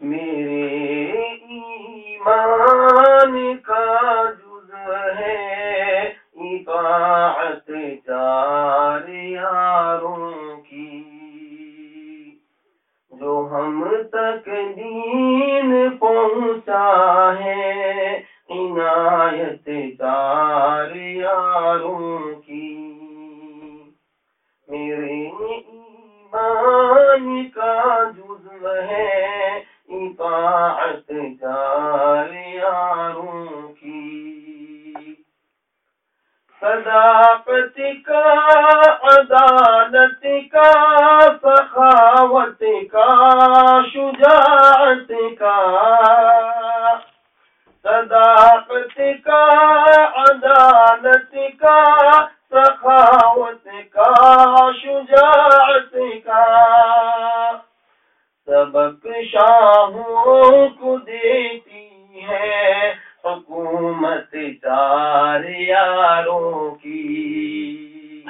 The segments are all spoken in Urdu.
میرے ایمان کا جز ہے اطاعت چار یاروں کی جو ہم تک دی صداقت کا عدالت کا سخاوت کا شجاعت کا صداقت کا عدالت کا سخاوت کا شجاعت کا سبق شاہوں کو دیتی ہے حکومت چار یاروں کی۔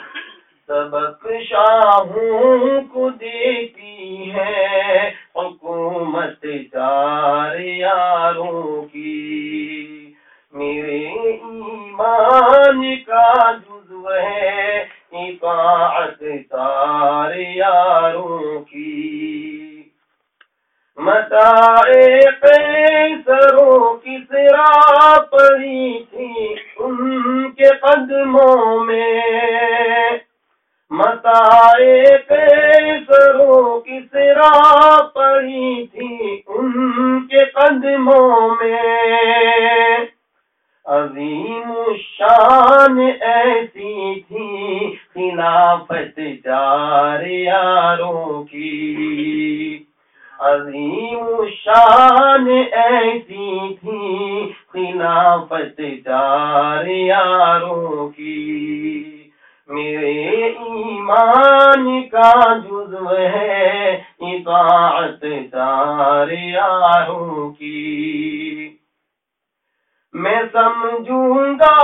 سبق شاہوں کو دیتی ہے حکومت چار یاروں کی۔ میرے ایمان کا جزو ہے اطاعت تار یاروں کی۔ متائے پڑی تھی ان کے قدموں میں۔ متائے پیسروں کی سرا پڑی تھی ان کے قدموں میں۔ عظیم شان ایسی تھی خلافت چار یاروں کی۔ عظیم شان ایسی تھی خلافت چار یاروں کی۔ میرے ایمان کا جزو ہے اطاعت چار یاروں کی۔ میں سمجھوں گا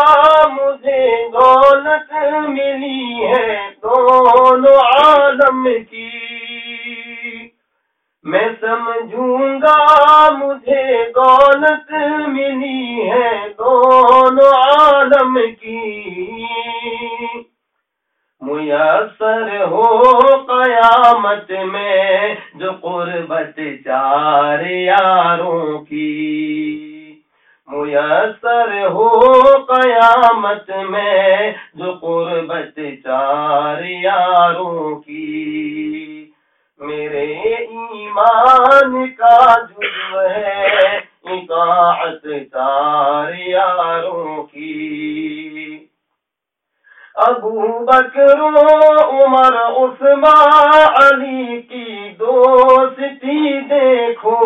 عالم کی میسر ہو قیامت میں جو قربت چار یاروں کی۔ میسر ہو قیامت میں جو قربت چار یاروں کی۔ میرے ایمان کا جزو ہے اطاعت چار بکر عمر، عثمان، علی کی دوستی دیکھو۔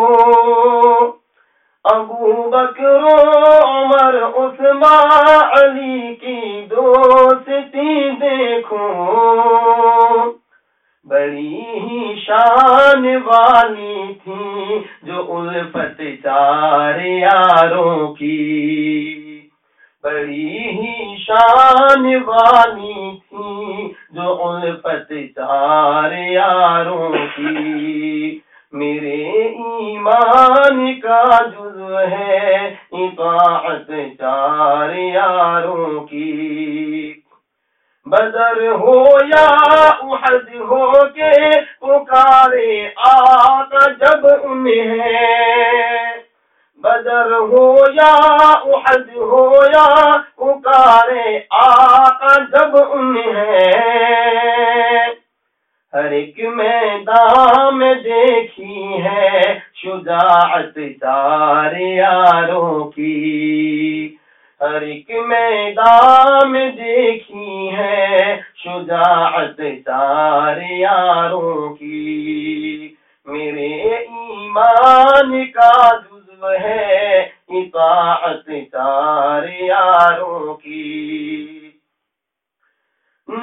ابو بکر، عمر، عثمان، علی کی دوستی دیکھو۔ بڑی ہی شان والی تھی جو الفت چار یاروں کی۔ بڑی ہی شان والی جو الفت چار یاروں کی۔ میرے ایمان کا جزو ہے اطاعت چار یاروں کی۔ بدر ہو یا احد ہو کے پکارے آقا جب انہیں۔ بدر ہو یا احد ہو یا پکارے آقا جب انہیں۔ ہر ایک میدان میں دیکھی ہے شجاعت چار یاروں کی۔ ہر ایک میدان میں دیکھی ہے شجاعت چار یاروں کی۔ میرے ایمان کا جزو ہے اطاعت چار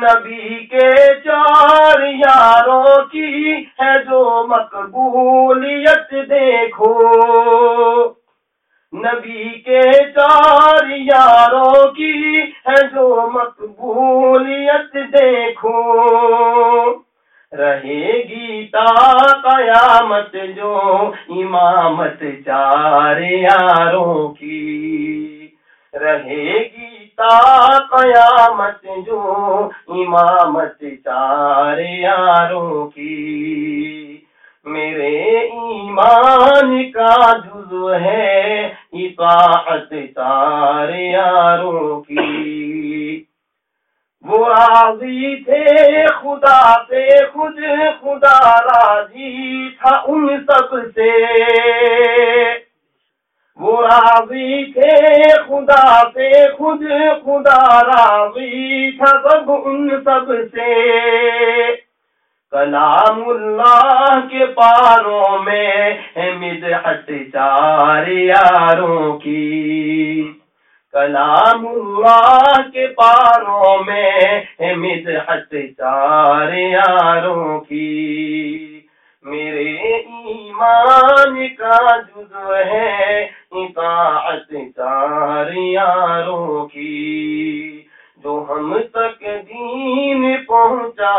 نبی کے چار یاروں کی ہے جو مقبولیت دیکھو۔ نبی کے چار یاروں کی ہے جو مقبولیت دیکھو۔ رہے گی تا قیامت جو امامت چار یاروں کی۔ رہے گی تا قیامت جو امامت چار یاروں کی میرے ایمان کا جزو ہے اطاعت چار یاروں کی وہ راضی تھے خدا سے خود خدا راضی تھا ان سب سے راضی تھے، خدا سے خود خدا راضی تھا سب ان سب سے۔ کلام اللہ کے پاروں میں مدحت چار یاروں کی۔ کلام اللہ کے پاروں میں مدحت چار یاروں کی۔ میرے ایمان کا جز ہے اطاعت چار یاروں کی جو ہم تک دین پہنچا